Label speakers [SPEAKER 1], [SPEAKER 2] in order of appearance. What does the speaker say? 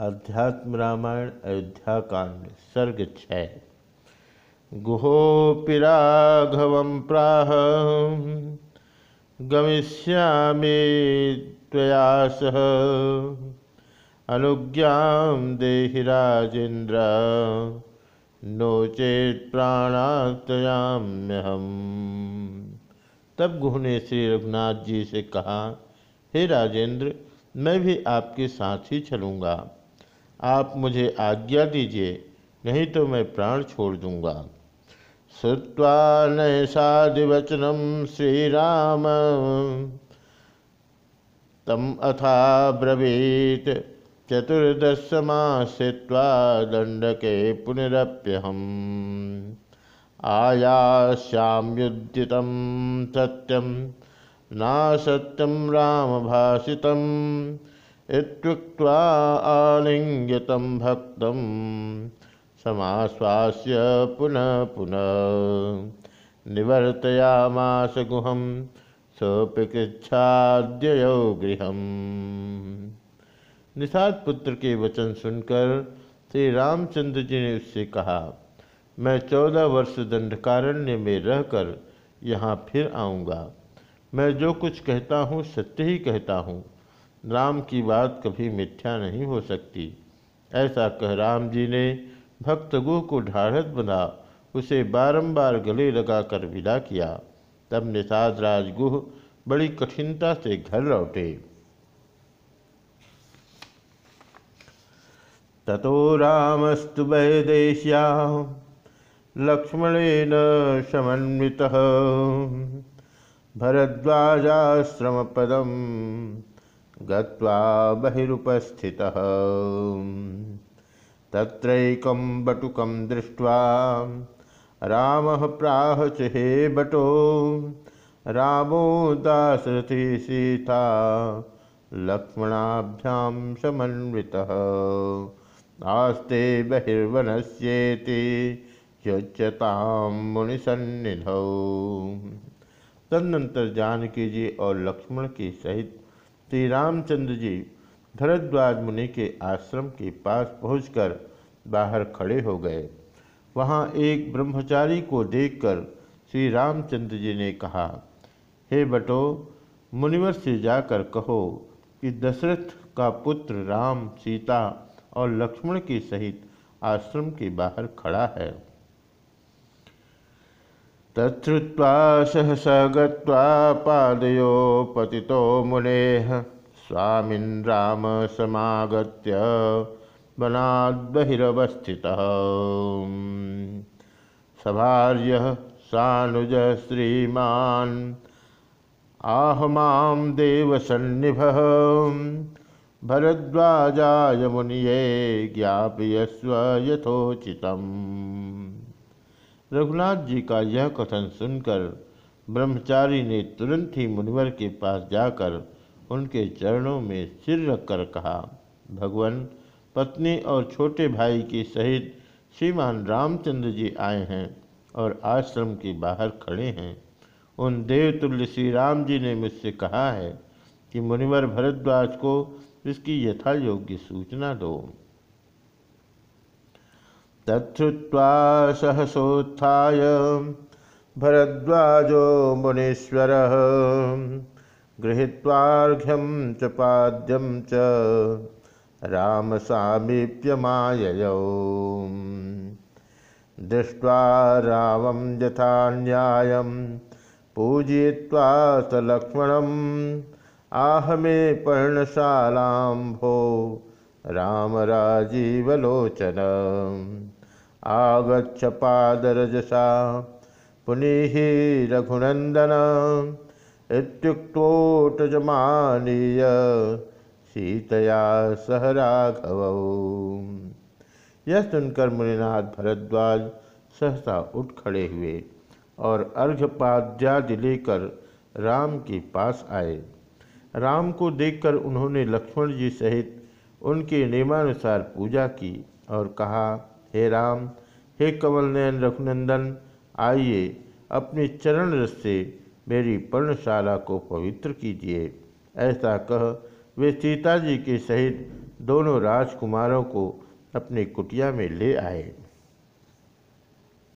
[SPEAKER 1] अध्यात्म रामायण, अयोध्या कांड, सर्ग छय गुहोपि राघव प्राह, गमिष्यामि सह अनुज्ञा देहि राजेन्द्र, नो प्राणातयाम्यहम तब गुह ने श्री रघुनाथ जी से कहा, हे राजेंद्र मैं भी आपके साथ ही चलूँगा। आप मुझे आज्ञा दीजिए, नहीं तो मैं प्राण छोड़ दूँगा। श्रुवा श्री राम तम अथा ब्रवीत। चतुर्दश चतुर्दशमासित्वा दंडके पुनरप्यहम। आयास्यामुदित सत्यम ना सत्यम राम भाषितम इत्युक्त्वा आलिङ्ग्यतं भक्तं समाश्वास्य पुनः पुनः निवर्तयामास गुहं स्वप्रकृच्छाद्ययो गृह निषाद पुत्र के वचन सुनकर श्री रामचंद्र जी ने उससे कहा, मैं चौदह वर्ष दंडकारण्य में रहकर यहाँ फिर आऊँगा। मैं जो कुछ कहता हूँ सत्य ही कहता हूँ। राम की बात कभी मिथ्या नहीं हो सकती। ऐसा कह राम जी ने भक्त गुह को ढाढ़त बना, उसे बारंबार गले लगाकर विदा किया। तब निषाद राजगुह बड़ी कठिनता से घर लौटे। ततो रामस्तु वैदेश्या लक्ष्मणेन समन्वितः। पदम गत्वा बहिरुपस्थितः तत्रैकं बटुकं दृष्ट्वा, रामः प्राह च हे बटो, रामो दासरथी सीता, लक्ष्मणाभ्यां समन्वितः। आस्ते बहिर्वनस्येति योच्यतां मुनिसन्निधौ। तदनंतर जानकी जी और लक्ष्मण की सहित श्री रामचंद्र जी भरद्वाज मुनि के आश्रम के पास पहुंचकर बाहर खड़े हो गए। वहाँ एक ब्रह्मचारी को देखकर श्री रामचंद्र जी ने कहा, हे बटो, मुनिवर से जाकर कहो कि दशरथ का पुत्र राम, सीता और लक्ष्मण के सहित आश्रम के बाहर खड़ा है। तत्वा सहस गदयो पति मुने स्वामीन राम समागत बहिर्वस्थितः सभार्य सानुज श्रीमान आह माँ देवसन्निभः भरद्वाजाय मुनिये ज्ञापयस्व यथोचितम्। रघुनाथ जी का यह कथन सुनकर ब्रह्मचारी ने तुरंत ही मुनिवर के पास जाकर उनके चरणों में सिर रखकर कहा, भगवान, पत्नी और छोटे भाई के सहित श्रीमान रामचंद्र जी आए हैं और आश्रम के बाहर खड़े हैं। उन देवतुल्य श्री राम जी ने मुझसे कहा है कि मुनिवर भरद्वाज को इसकी यथा योग्य सूचना दो। तत्वा सहसोत्थाय भरद्वाजो मुनीश्वर। गृहीत्वाघ्यम च पाद्यम च राम सामीप्यमाययौ दृष्ट्वा रामं यथा न्यायं पूजयित्वा स लक्ष्मणम् आह मे पर्णशालां भो रामराजीवलोचन आगच्छ पादरजसा। पुनीः रघुनन्दन। इत्युक्तोटजमानीय सीतया सह राघव। यह सुनकर मुनिनाथ भरद्वाज सहसा उठ खड़े हुए और अर्घ्यपाद्यादि लेकर राम के पास आए। राम को देखकर उन्होंने लक्ष्मण जी सहित उनके नियमानुसार पूजा की और कहा, हे राम, हे कमल नयन रघुनंदन, आइए अपने चरण रस से मेरी पर्णशाला को पवित्र कीजिए। ऐसा कह, वे सीता जी के सहित दोनों राजकुमारों को अपनी कुटिया में ले आए।